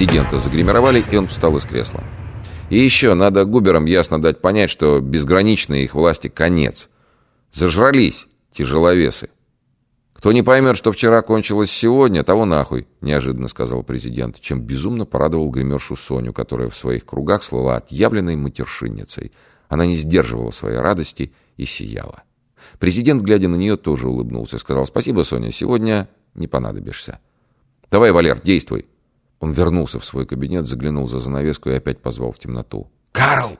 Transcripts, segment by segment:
Президента загримировали, и он встал из кресла. И еще надо губерам ясно дать понять, что безграничной их власти конец. Зажрались тяжеловесы. «Кто не поймет, что вчера кончилось сегодня, того нахуй», — неожиданно сказал президент, чем безумно порадовал гримершу Соню, которая в своих кругах слыла отъявленной матершинницей. Она не сдерживала своей радости и сияла. Президент, глядя на нее, тоже улыбнулся. Сказал, «Спасибо, Соня, сегодня не понадобишься». «Давай, Валер, действуй!» Он вернулся в свой кабинет, заглянул за занавеску и опять позвал в темноту. «Карл!»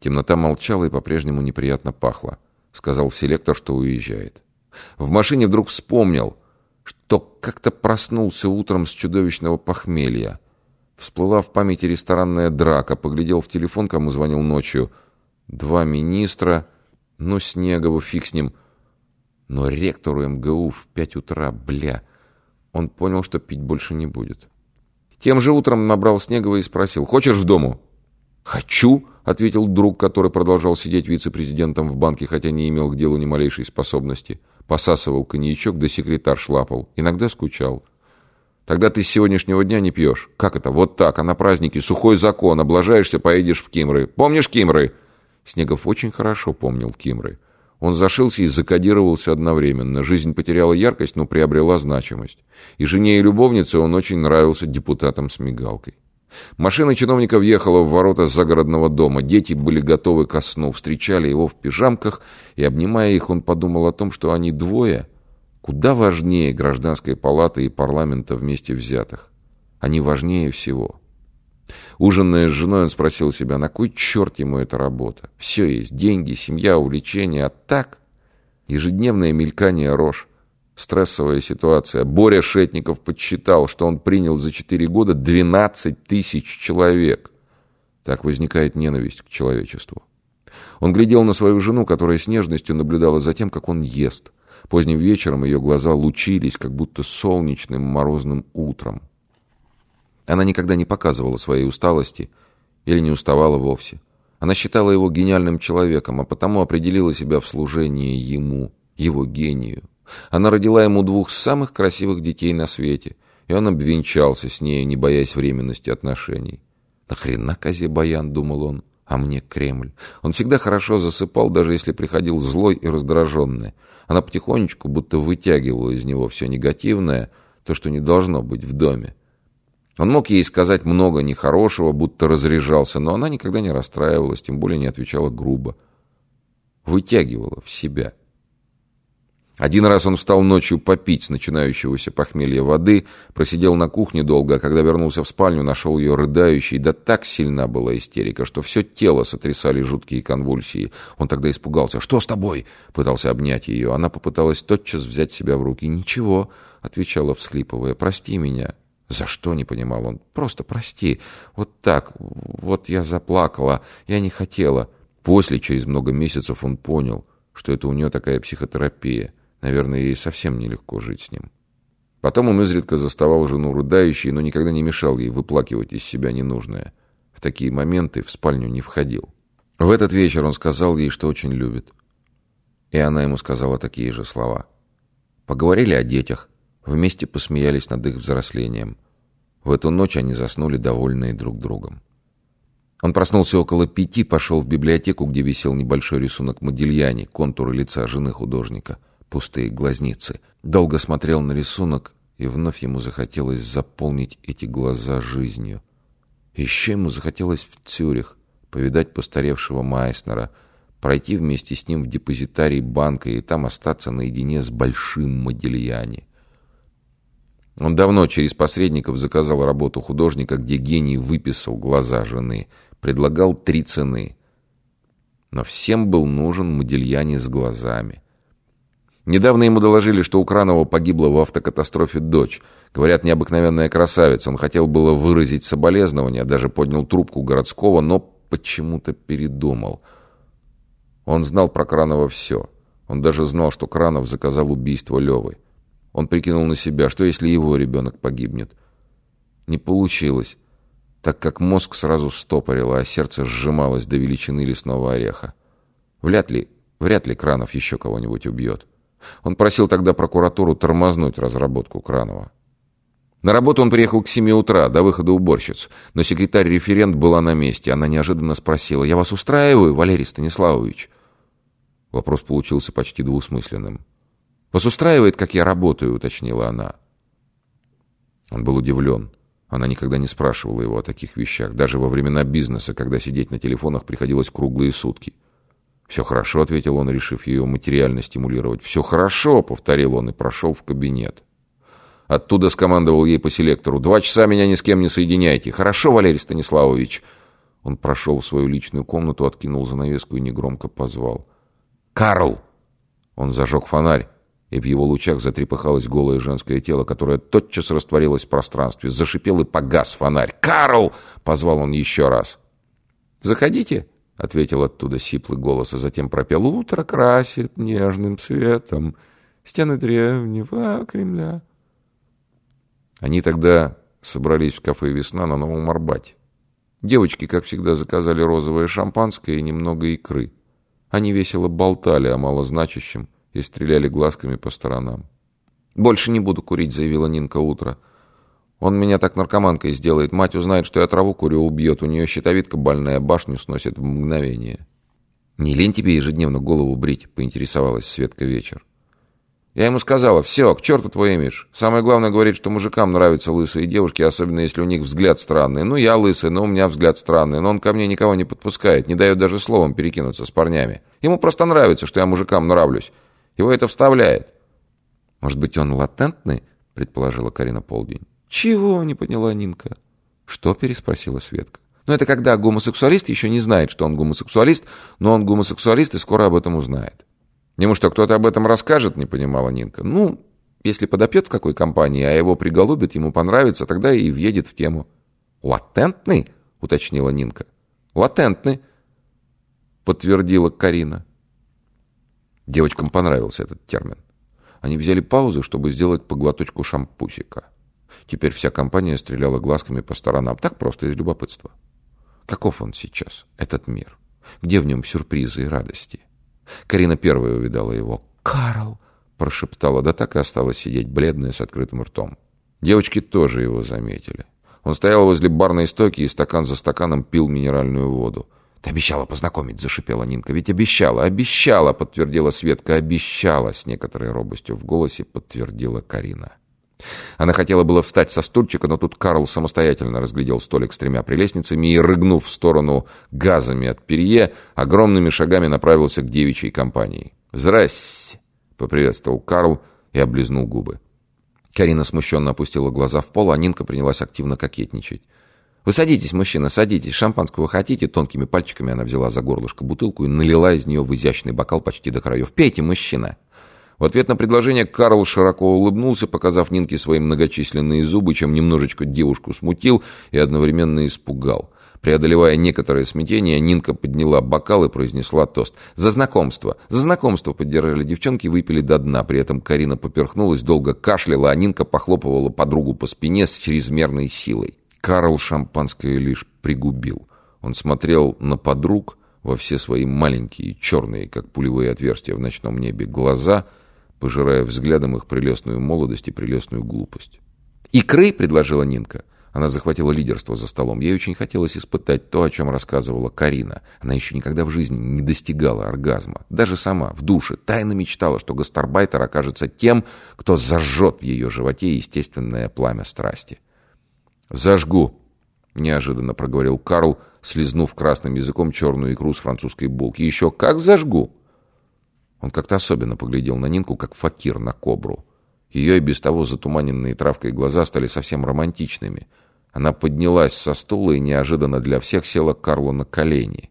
Темнота молчала и по-прежнему неприятно пахла. Сказал селектор, что уезжает. В машине вдруг вспомнил, что как-то проснулся утром с чудовищного похмелья. Всплыла в памяти ресторанная драка, поглядел в телефон, кому звонил ночью. Два министра, ну, Снегову, фиг с ним. Но ректору МГУ в пять утра, бля. Он понял, что пить больше не будет. Тем же утром набрал Снегова и спросил, «Хочешь в дому?» «Хочу», — ответил друг, который продолжал сидеть вице-президентом в банке, хотя не имел к делу ни малейшей способности. Посасывал коньячок, да секретарь шлапал. Иногда скучал. «Тогда ты с сегодняшнего дня не пьешь». «Как это? Вот так, а на празднике сухой закон. Облажаешься, поедешь в Кимры. Помнишь Кимры?» Снегов очень хорошо помнил Кимры. Он зашился и закодировался одновременно. Жизнь потеряла яркость, но приобрела значимость. И жене и любовнице он очень нравился депутатам с мигалкой. Машина чиновника въехала в ворота загородного дома. Дети были готовы ко сну, встречали его в пижамках, и, обнимая их, он подумал о том, что они двое куда важнее гражданской палаты и парламента вместе взятых. Они важнее всего. Ужинная с женой, он спросил себя, на кой черт ему эта работа? Все есть, деньги, семья, увлечения, а так ежедневное мелькание рожь. Стрессовая ситуация. Боря Шетников подсчитал, что он принял за 4 года 12 тысяч человек. Так возникает ненависть к человечеству. Он глядел на свою жену, которая с нежностью наблюдала за тем, как он ест. Поздним вечером ее глаза лучились, как будто солнечным морозным утром. Она никогда не показывала своей усталости или не уставала вовсе. Она считала его гениальным человеком, а потому определила себя в служении ему, его гению. Она родила ему двух самых красивых детей на свете, и он обвенчался с нею, не боясь временности отношений. «Нахрена козе баян?» — думал он. «А мне Кремль». Он всегда хорошо засыпал, даже если приходил злой и раздраженный. Она потихонечку будто вытягивала из него все негативное, то, что не должно быть в доме. Он мог ей сказать много нехорошего, будто разряжался, но она никогда не расстраивалась, тем более не отвечала грубо. Вытягивала в себя. Один раз он встал ночью попить с начинающегося похмелья воды, просидел на кухне долго, а когда вернулся в спальню, нашел ее рыдающей, да так сильна была истерика, что все тело сотрясали жуткие конвульсии. Он тогда испугался. «Что с тобой?» Пытался обнять ее. Она попыталась тотчас взять себя в руки. «Ничего», — отвечала, всхлипывая, — «прости меня». За что, не понимал он. Просто прости. Вот так. Вот я заплакала. Я не хотела. После, через много месяцев, он понял, что это у нее такая психотерапия. Наверное, ей совсем нелегко жить с ним. Потом он изредка заставал жену рыдающей, но никогда не мешал ей выплакивать из себя ненужное. В такие моменты в спальню не входил. В этот вечер он сказал ей, что очень любит. И она ему сказала такие же слова. Поговорили о детях, Вместе посмеялись над их взрослением. В эту ночь они заснули довольные друг другом. Он проснулся около пяти, пошел в библиотеку, где висел небольшой рисунок Модильяни, контуры лица жены художника, пустые глазницы. Долго смотрел на рисунок, и вновь ему захотелось заполнить эти глаза жизнью. Еще ему захотелось в Цюрих повидать постаревшего Майснера, пройти вместе с ним в депозитарий банка и там остаться наедине с большим Модильяни. Он давно через посредников заказал работу художника, где гений выписал глаза жены, предлагал три цены. Но всем был нужен Модельяне с глазами. Недавно ему доложили, что у Кранова погибла в автокатастрофе дочь. Говорят, необыкновенная красавица. Он хотел было выразить соболезнования, даже поднял трубку городского, но почему-то передумал. Он знал про Кранова все. Он даже знал, что Кранов заказал убийство Левы. Он прикинул на себя, что если его ребенок погибнет. Не получилось, так как мозг сразу стопорило, а сердце сжималось до величины лесного ореха. Вряд ли, вряд ли Кранов еще кого-нибудь убьет. Он просил тогда прокуратуру тормознуть разработку Кранова. На работу он приехал к 7 утра, до выхода уборщиц. Но секретарь-референт была на месте. Она неожиданно спросила, «Я вас устраиваю, Валерий Станиславович?» Вопрос получился почти двусмысленным. «Вас устраивает, как я работаю?» — уточнила она. Он был удивлен. Она никогда не спрашивала его о таких вещах, даже во времена бизнеса, когда сидеть на телефонах приходилось круглые сутки. «Все хорошо», — ответил он, решив ее материально стимулировать. «Все хорошо», — повторил он и прошел в кабинет. Оттуда скомандовал ей по селектору. «Два часа меня ни с кем не соединяйте». «Хорошо, Валерий Станиславович». Он прошел в свою личную комнату, откинул занавеску и негромко позвал. «Карл!» Он зажег фонарь, и в его лучах затрепыхалось голое женское тело, которое тотчас растворилось в пространстве. Зашипел и погас фонарь. «Карл!» — позвал он еще раз. «Заходите!» — ответил оттуда сиплый голос, а затем пропел. «Утро красит нежным цветом стены древнего Кремля». Они тогда собрались в кафе «Весна» на Новом Арбате. Девочки, как всегда, заказали розовое шампанское и немного икры. Они весело болтали о малозначащем и стреляли глазками по сторонам. «Больше не буду курить», — заявила Нинка утро. «Он меня так наркоманкой сделает. Мать узнает, что я траву курю, убьет. У нее щитовидка больная, башню сносит в мгновение». «Не лень тебе ежедневно голову брить», — поинтересовалась Светка вечер. Я ему сказала, все, к черту твой имидж. Самое главное говорит, что мужикам нравятся лысые девушки, особенно если у них взгляд странный. Ну, я лысый, но у меня взгляд странный, но он ко мне никого не подпускает, не дает даже словом перекинуться с парнями. Ему просто нравится, что я мужикам нравлюсь. Его это вставляет. Может быть, он латентный, предположила Карина Полдень. Чего, не поняла Нинка. Что, переспросила Светка. Ну, это когда гомосексуалист еще не знает, что он гомосексуалист, но он гомосексуалист и скоро об этом узнает. Ему что, кто-то об этом расскажет, не понимала Нинка. Ну, если подопьет в какой компании, а его приголубят, ему понравится, тогда и въедет в тему. «Латентный?» — уточнила Нинка. «Латентный», — подтвердила Карина. Девочкам понравился этот термин. Они взяли паузу, чтобы сделать поглоточку шампусика. Теперь вся компания стреляла глазками по сторонам. Так просто, из любопытства. Каков он сейчас, этот мир? Где в нем сюрпризы и радости? Карина первая увидала его. «Карл!» — прошептала, да так и осталась сидеть, бледная, с открытым ртом. Девочки тоже его заметили. Он стоял возле барной стойки и стакан за стаканом пил минеральную воду. «Ты обещала познакомить», — зашипела Нинка. «Ведь обещала, обещала», — подтвердила Светка. «Обещала», — с некоторой робостью в голосе подтвердила Карина. Она хотела было встать со стульчика, но тут Карл самостоятельно разглядел столик с тремя прелестницами и, рыгнув в сторону газами от перье, огромными шагами направился к девичьей компании. «Здрасте!» — поприветствовал Карл и облизнул губы. Карина смущенно опустила глаза в пол, а Нинка принялась активно кокетничать. «Вы садитесь, мужчина, садитесь. Шампанского хотите?» Тонкими пальчиками она взяла за горлышко бутылку и налила из нее в изящный бокал почти до краев. «Пейте, мужчина!» В ответ на предложение Карл широко улыбнулся, показав Нинке свои многочисленные зубы, чем немножечко девушку смутил и одновременно испугал. Преодолевая некоторое смятение, Нинка подняла бокал и произнесла тост. «За знакомство! За знакомство!» поддержали девчонки и выпили до дна. При этом Карина поперхнулась, долго кашляла, а Нинка похлопывала подругу по спине с чрезмерной силой. Карл шампанское лишь пригубил. Он смотрел на подруг во все свои маленькие, черные, как пулевые отверстия в ночном небе, глаза — пожирая взглядом их прелестную молодость и прелестную глупость. «Икры!» — предложила Нинка. Она захватила лидерство за столом. Ей очень хотелось испытать то, о чем рассказывала Карина. Она еще никогда в жизни не достигала оргазма. Даже сама, в душе, тайно мечтала, что гастарбайтер окажется тем, кто зажжет в ее животе естественное пламя страсти. «Зажгу!» — неожиданно проговорил Карл, слезнув красным языком черную икру с французской булки. «Еще как зажгу!» Он как-то особенно поглядел на Нинку, как факир на кобру. Ее и без того затуманенные травкой глаза стали совсем романтичными. Она поднялась со стула и неожиданно для всех села Карлу на колени.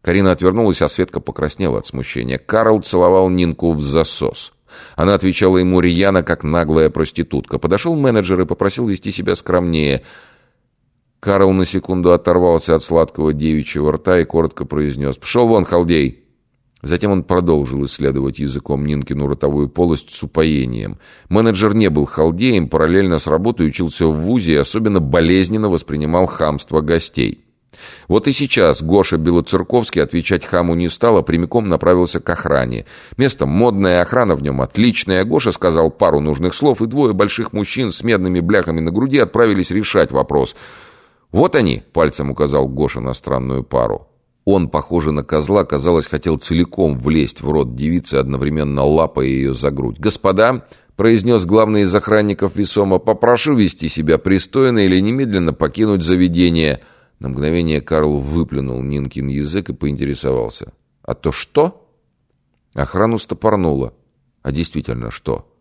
Карина отвернулась, а Светка покраснела от смущения. Карл целовал Нинку в засос. Она отвечала ему рьяно, как наглая проститутка. Подошел менеджер и попросил вести себя скромнее. Карл на секунду оторвался от сладкого девичьего рта и коротко произнес «Пшел вон, халдей!» Затем он продолжил исследовать языком Нинкину ротовую полость с упоением. Менеджер не был халдеем, параллельно с работой учился в ВУЗе и особенно болезненно воспринимал хамство гостей. Вот и сейчас Гоша Белоцерковский отвечать хаму не стал, а прямиком направился к охране. Место модное, охрана в нем отличная. Гоша сказал пару нужных слов, и двое больших мужчин с медными бляхами на груди отправились решать вопрос. «Вот они!» — пальцем указал Гоша на странную пару. Он, похоже на козла, казалось, хотел целиком влезть в рот девицы, одновременно лапая ее за грудь. «Господа!» — произнес главный из охранников весомо. «Попрошу вести себя пристойно или немедленно покинуть заведение». На мгновение Карл выплюнул Нинкин язык и поинтересовался. «А то что?» Охрану стопорнуло. «А действительно, что?»